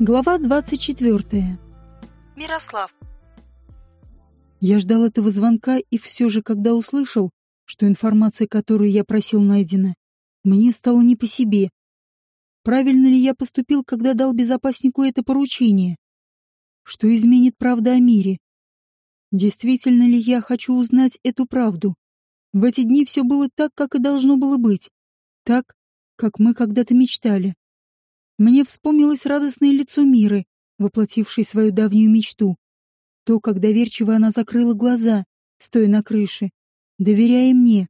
Глава 24. Мирослав. Я ждал этого звонка и все же, когда услышал, что информация, которую я просил, найдена, мне стало не по себе. Правильно ли я поступил, когда дал безопаснику это поручение? Что изменит правда о мире? Действительно ли я хочу узнать эту правду? В эти дни все было так, как и должно было быть. Так, как мы когда-то мечтали. Мне вспомнилось радостное лицо Миры, воплотившей свою давнюю мечту. То, как доверчиво она закрыла глаза, стоя на крыше, доверяя мне,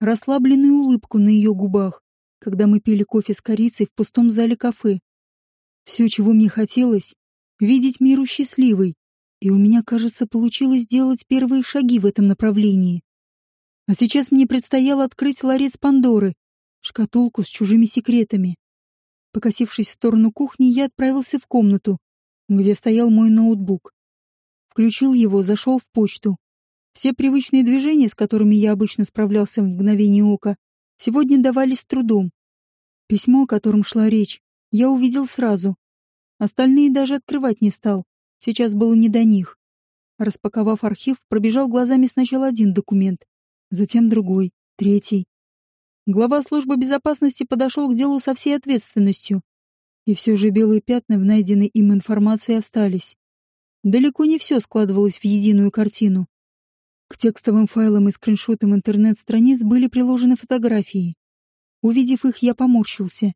расслабленную улыбку на ее губах, когда мы пили кофе с корицей в пустом зале кафе. Все, чего мне хотелось, видеть Миру счастливой, и у меня, кажется, получилось сделать первые шаги в этом направлении. А сейчас мне предстояло открыть ларец Пандоры, шкатулку с чужими секретами. Покосившись в сторону кухни, я отправился в комнату, где стоял мой ноутбук. Включил его, зашел в почту. Все привычные движения, с которыми я обычно справлялся в мгновение ока, сегодня давались трудом. Письмо, о котором шла речь, я увидел сразу. Остальные даже открывать не стал. Сейчас было не до них. Распаковав архив, пробежал глазами сначала один документ, затем другой, третий. Глава службы безопасности подошел к делу со всей ответственностью. И все же белые пятна в найденной им информации остались. Далеко не все складывалось в единую картину. К текстовым файлам и скриншотам интернет-страниц были приложены фотографии. Увидев их, я поморщился.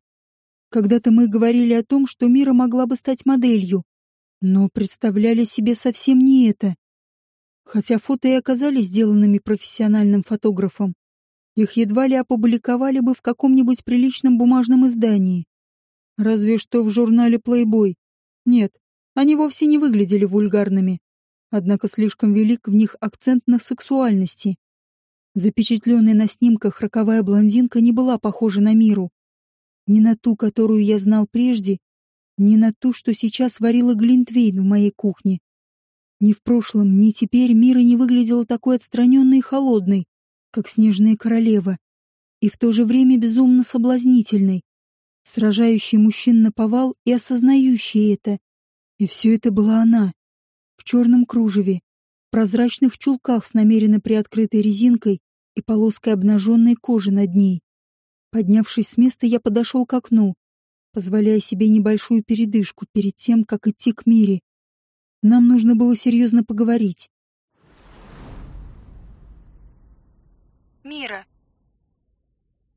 Когда-то мы говорили о том, что Мира могла бы стать моделью, но представляли себе совсем не это. Хотя фото и оказались сделанными профессиональным фотографом, их едва ли опубликовали бы в каком-нибудь приличном бумажном издании. Разве что в журнале Playboy. Нет, они вовсе не выглядели вульгарными. Однако слишком велик в них акцент на сексуальности. Запечатленная на снимках роковая блондинка не была похожа на миру. Ни на ту, которую я знал прежде, ни на ту, что сейчас варила Глинтвейн в моей кухне. Ни в прошлом, ни теперь Мира не выглядела такой отстраненной и холодной, как снежная королева, и в то же время безумно соблазнительной, сражающий мужчин на повал и осознающий это. И все это была она, в черном кружеве, в прозрачных чулках с намеренно приоткрытой резинкой и полоской обнаженной кожи над ней. Поднявшись с места, я подошел к окну, позволяя себе небольшую передышку перед тем, как идти к Мире. Нам нужно было серьезно поговорить. Мира.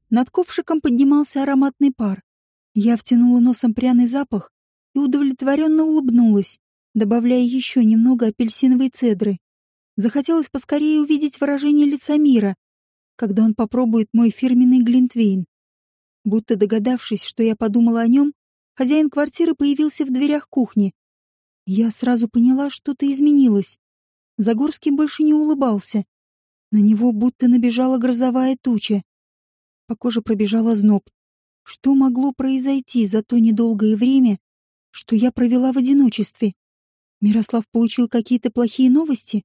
Над ковшиком поднимался ароматный пар. Я втянула носом пряный запах и удовлетворенно улыбнулась, добавляя еще немного апельсиновой цедры. Захотелось поскорее увидеть выражение лица мира, когда он попробует мой фирменный глинтвейн. Будто догадавшись, что я подумала о нем, хозяин квартиры появился в дверях кухни. Я сразу поняла, что-то изменилось. Загорский больше не улыбался, на него будто набежала грозовая туча. По коже пробежала зноб. Что могло произойти за то недолгое время, что я провела в одиночестве? Мирослав получил какие-то плохие новости?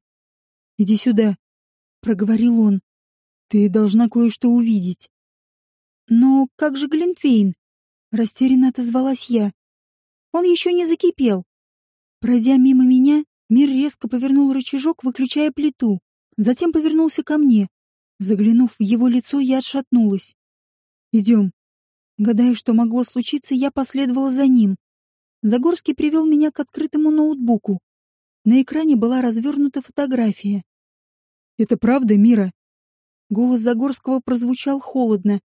«Иди сюда», — проговорил он. «Ты должна кое-что увидеть». «Но как же Глинтвейн?» — растерянно отозвалась я. «Он еще не закипел». Пройдя мимо меня, Мир резко повернул рычажок, выключая плиту. Затем повернулся ко мне. Заглянув в его лицо, я отшатнулась. «Идем». Гадая, что могло случиться, я последовала за ним. Загорский привел меня к открытому ноутбуку. На экране была развернута фотография. «Это правда, Мира?» Голос Загорского прозвучал холодно.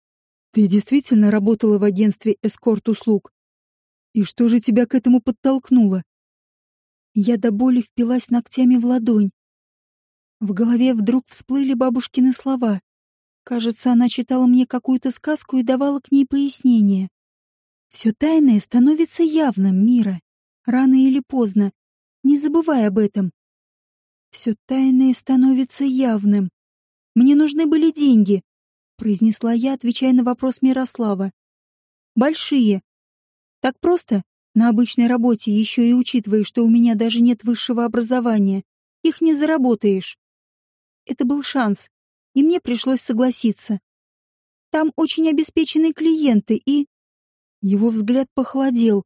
«Ты действительно работала в агентстве эскорт-услуг? И что же тебя к этому подтолкнуло?» Я до боли впилась ногтями в ладонь. В голове вдруг всплыли бабушкины слова. Кажется, она читала мне какую-то сказку и давала к ней пояснение. Все тайное становится явным, Мира. Рано или поздно. Не забывай об этом. Все тайное становится явным. Мне нужны были деньги, произнесла я, отвечая на вопрос Мирослава. Большие. Так просто, на обычной работе, еще и учитывая, что у меня даже нет высшего образования, их не заработаешь. Это был шанс, и мне пришлось согласиться. Там очень обеспеченные клиенты, и... Его взгляд похолодел.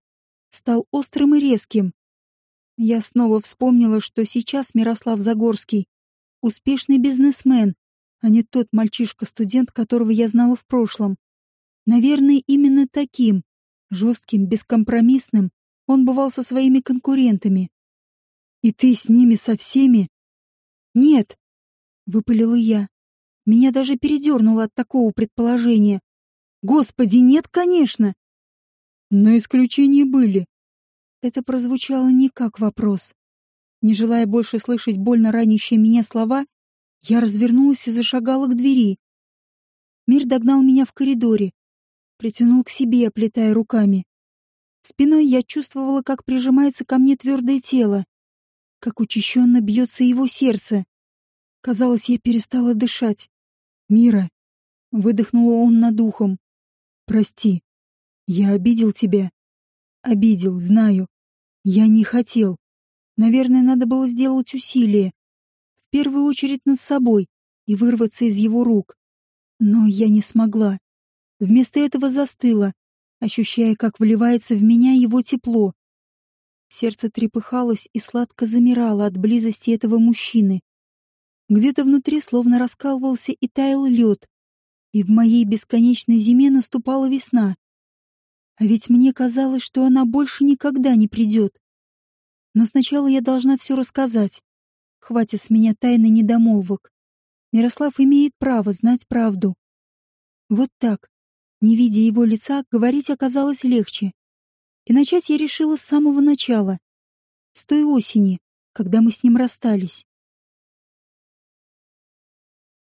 стал острым и резким. Я снова вспомнила, что сейчас Мирослав Загорский — успешный бизнесмен, а не тот мальчишка-студент, которого я знала в прошлом. Наверное, именно таким, жестким, бескомпромиссным, он бывал со своими конкурентами. «И ты с ними со всеми?» «Нет», — выпалила я. Меня даже передернуло от такого предположения. «Господи, нет, конечно!» «Но исключения были». Это прозвучало не как вопрос. Не желая больше слышать больно ранящие меня слова, я развернулась и зашагала к двери. Мир догнал меня в коридоре, притянул к себе, оплетая руками. Спиной я чувствовала, как прижимается ко мне твердое тело, как учащенно бьется его сердце. Казалось, я перестала дышать. «Мира!» — выдохнула он над ухом. «Прости. Я обидел тебя?» «Обидел, знаю. Я не хотел. Наверное, надо было сделать усилие. В первую очередь над собой и вырваться из его рук. Но я не смогла. Вместо этого застыла, ощущая, как вливается в меня его тепло. Сердце трепыхалось и сладко замирало от близости этого мужчины. Где-то внутри словно раскалывался и таял лед, и в моей бесконечной зиме наступала весна. А ведь мне казалось, что она больше никогда не придет. Но сначала я должна все рассказать. Хватит с меня тайны недомолвок. Мирослав имеет право знать правду. Вот так, не видя его лица, говорить оказалось легче. И начать я решила с самого начала. С той осени, когда мы с ним расстались.